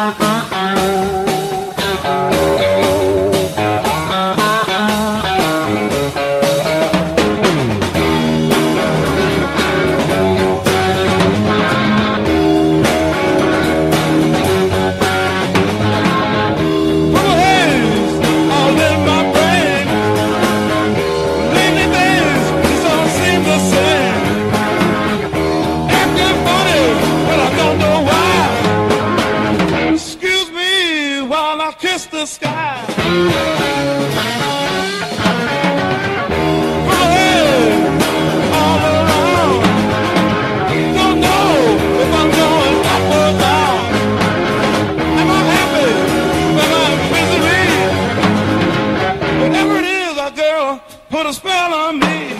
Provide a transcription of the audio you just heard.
uh, uh. I'll kiss the sky. All around. Don't know if I'm going up or down. Am I happy? Am I? Whatever it is, a girl put a spell on me.